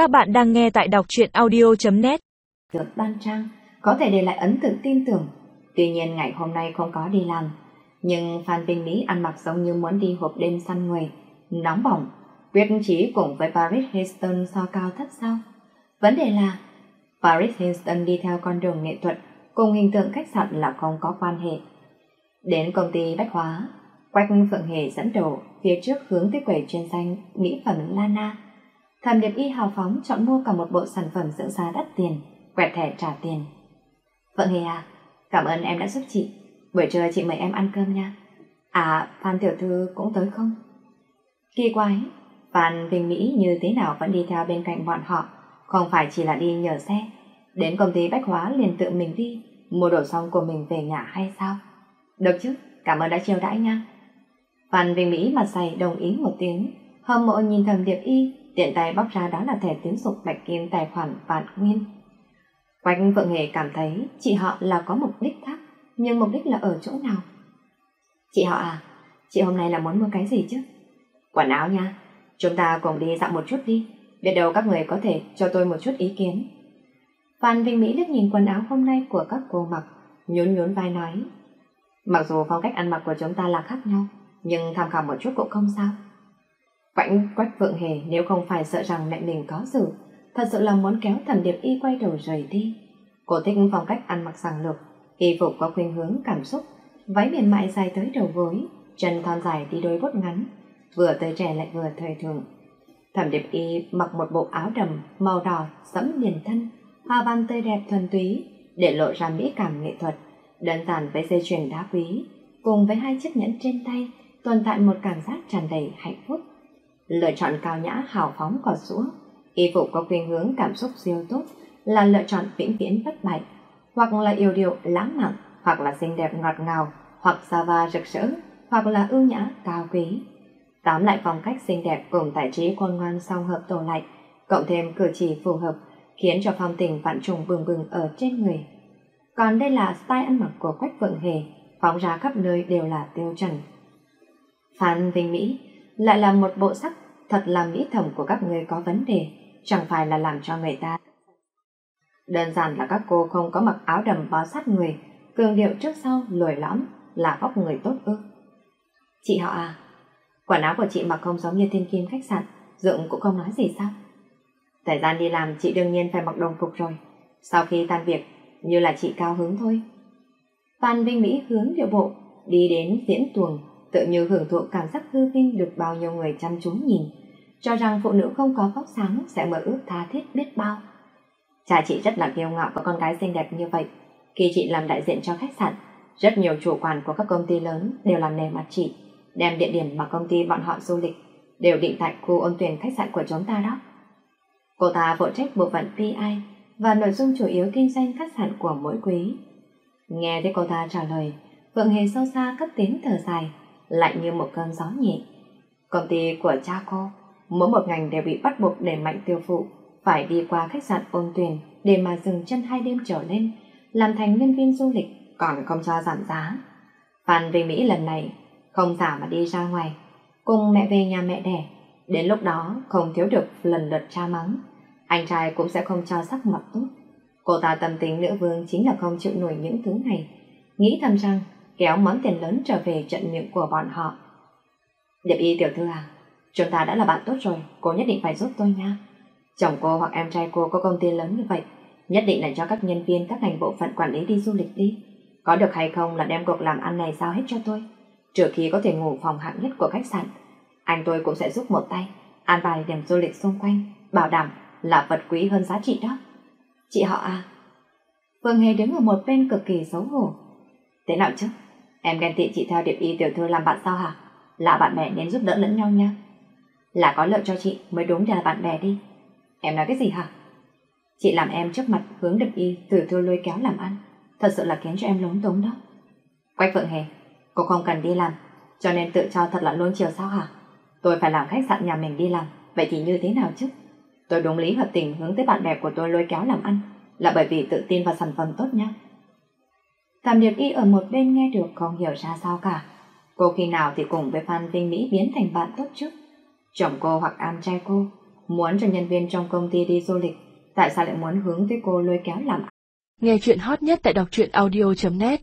Các bạn đang nghe tại đọc truyện audio.net Được ban trang có thể để lại ấn tượng tin tưởng. Tuy nhiên ngày hôm nay không có đi làm. Nhưng Phan Vinh Mỹ ăn mặc giống như muốn đi hộp đêm săn người. Nóng bỏng. Quyết chí cùng với Paris Hilton so cao thấp sao. Vấn đề là Paris Hilton đi theo con đường nghệ thuật cùng hình tượng khách sạn là không có quan hệ. Đến công ty bách hóa, Quách Phượng Hề dẫn đầu phía trước hướng tới quầy chuyên danh mỹ phẩm Lana. Thẩm Điệp Y hào phóng chọn mua cả một bộ sản phẩm dưỡng da đắt tiền, quẹt thẻ trả tiền. vợ Hề à, cảm ơn em đã giúp chị. Buổi trưa chị mời em ăn cơm nha. À, Phan Tiểu Thư cũng tới không? Kỳ quái, Phan Vinh Mỹ như thế nào vẫn đi theo bên cạnh bọn họ, không phải chỉ là đi nhờ xe. Đến công ty bách hóa liền tự mình đi, mua đồ xong của mình về nhà hay sao? Được chứ, cảm ơn đã chiêu đãi nha. Phan Vinh Mỹ mặt dày đồng ý một tiếng, hâm mộ nhìn thầm Điệp Y, tiện tay bóc ra đó là thẻ tín dụng bạch kim tài khoản vạn nguyên. Quách Phượng Hề cảm thấy chị họ là có mục đích khác, nhưng mục đích là ở chỗ nào? Chị họ à, chị hôm nay là muốn mua cái gì chứ? Quần áo nha, chúng ta cùng đi dạo một chút đi, biết đâu các người có thể cho tôi một chút ý kiến. Phan Vinh Mỹ liếc nhìn quần áo hôm nay của các cô mặc, nhún nhún vai nói. Mặc dù phong cách ăn mặc của chúng ta là khác nhau, nhưng tham khảo một chút cũng không sao. Quạnh quách vượng hề nếu không phải sợ rằng mẹ mình có sự, thật sự là muốn kéo thẩm điệp y quay đầu rời đi. Cô thích phong cách ăn mặc sàng lược, y phục có khuynh hướng cảm xúc, váy mềm mại dài tới đầu gối, chân thon dài đi đôi bốt ngắn, vừa tới trẻ lại vừa thời thượng. Thẩm điệp y mặc một bộ áo đầm màu đỏ sẫm liền thân, hoa văn tươi đẹp thuần túy, để lộ ra mỹ cảm nghệ thuật, đơn giản với dây chuyền đá quý, cùng với hai chiếc nhẫn trên tay, tồn tại một cảm giác tràn đầy hạnh phúc. Lựa chọn cao nhã hào phóng cỏ sũa, y phục có khuynh hướng cảm xúc siêu tốt là lựa chọn vĩnh viễn bất bại, hoặc là yêu điệu lãng mạn, hoặc là xinh đẹp ngọt ngào, hoặc xa va rực rỡ, hoặc là ưu nhã cao quý. Tám lại phong cách xinh đẹp cùng tài trí khôn ngoan song hợp tổ lại, cộng thêm cử chỉ phù hợp, khiến cho phong tình vạn trùng bừng bừng ở trên người. Còn đây là style ăn mặc của Quách Vượng Hề, phóng ra khắp nơi đều là tiêu chuẩn. Phan Vinh Mỹ lại là một bộ sắc thật là mỹ thẩm của các người có vấn đề, chẳng phải là làm cho người ta. Đơn giản là các cô không có mặc áo đầm bó sát người, cường điệu trước sau lồi lõm là vóc người tốt ư. Chị họ à, quần áo của chị mặc không giống như thiên kim khách sạn, Dượng cũng không nói gì sao? Thời gian đi làm chị đương nhiên phải mặc đồng phục rồi, sau khi tan việc như là chị cao hứng thôi. Phan Vinh Mỹ hướng điệu bộ, đi đến diễn tuồng, tự như hưởng thụ cảm giác hư vinh được bao nhiêu người chăm chú nhìn, cho rằng phụ nữ không có vóc sáng sẽ mơ ước tha thiết biết bao. Cha chị rất là kiêu ngạo có con gái xinh đẹp như vậy. Khi chị làm đại diện cho khách sạn, rất nhiều chủ quản của các công ty lớn đều làm nề mặt chị, đem địa điểm mà công ty bọn họ du lịch đều định tại khu ôn tuyển khách sạn của chúng ta đó. Cô ta phụ trách bộ phận PI và nội dung chủ yếu kinh doanh khách sạn của mỗi quý. Nghe thấy cô ta trả lời, Phượng Hề sâu xa cất tiếng thở dài, lại như một cơn gió nhẹ. Công ty của cha cô, mỗi một ngành đều bị bắt buộc đẩy mạnh tiêu thụ, phải đi qua khách sạn ôn tuyển để mà dừng chân hai đêm trở lên, làm thành nhân viên du lịch còn không cho giảm giá. Phan về Mỹ lần này không giả mà đi ra ngoài, cùng mẹ về nhà mẹ đẻ, đến lúc đó không thiếu được lần lượt cha mắng, anh trai cũng sẽ không cho sắc mặt tốt. Cô ta tâm tính nữ vương chính là không chịu nổi những thứ này, nghĩ thầm rằng kéo món tiền lớn trở về trận miệng của bọn họ. Điệp y tiểu thư à, chúng ta đã là bạn tốt rồi, cô nhất định phải giúp tôi nha. Chồng cô hoặc em trai cô có công ty lớn như vậy, nhất định là cho các nhân viên các ngành bộ phận quản lý đi du lịch đi. Có được hay không là đem cuộc làm ăn này giao hết cho tôi. Trừ khi có thể ngủ phòng hạng nhất của khách sạn, anh tôi cũng sẽ giúp một tay, an bài điểm du lịch xung quanh, bảo đảm là vật quý hơn giá trị đó. Chị họ à? Phương Hề đứng ở một bên cực kỳ xấu hổ. Thế nào chứ? Em ghen tị chị theo điệp y tiểu thư làm bạn sao hả? Là bạn bè nên giúp đỡ lẫn nhau nha. Là có lợi cho chị mới đúng là bạn bè đi. Em nói cái gì hả? Chị làm em trước mặt hướng điệp y tiểu thư lôi kéo làm ăn. Thật sự là khiến cho em lúng túng đó. Quách Phượng Hề, cô không cần đi làm, cho nên tự cho thật là luôn chiều sao hả? Tôi phải làm khách sạn nhà mình đi làm, vậy thì như thế nào chứ? Tôi đúng lý hợp tình hướng tới bạn bè của tôi lôi kéo làm ăn, là bởi vì tự tin vào sản phẩm tốt nha. Thẩm Điệp Y ở một bên nghe được không hiểu ra sao cả. Cô khi nào thì cùng với Phan Vinh Mỹ biến thành bạn tốt chứ? Chồng cô hoặc am trai cô, muốn cho nhân viên trong công ty đi du lịch, tại sao lại muốn hướng tới cô lôi kéo làm? Nghe chuyện hot nhất tại đọc truyện audio.net